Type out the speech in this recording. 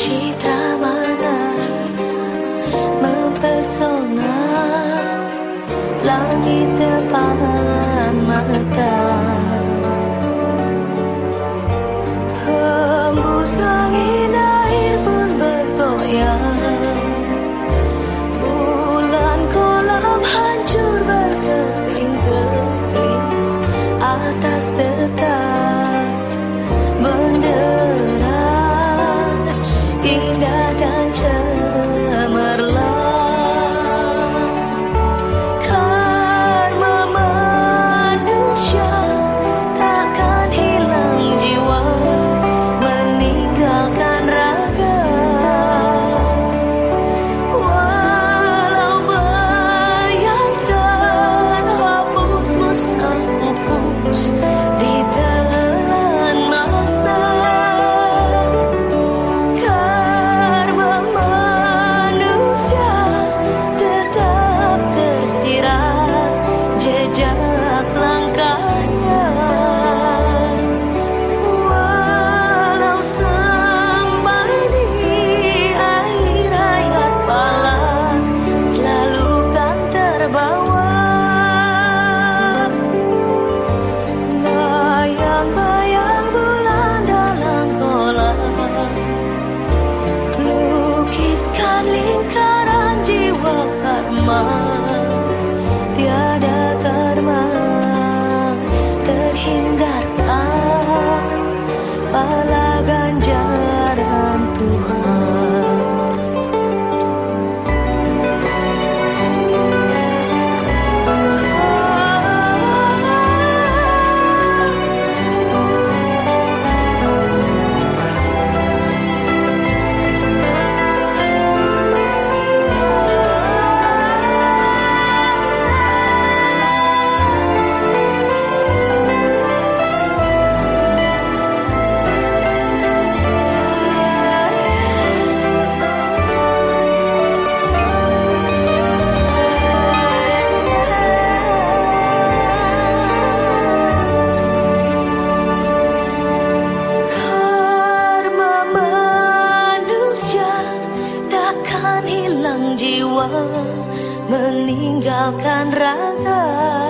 citra mana mempesona langit depan mata. my hilang jiwa meninggalkan raga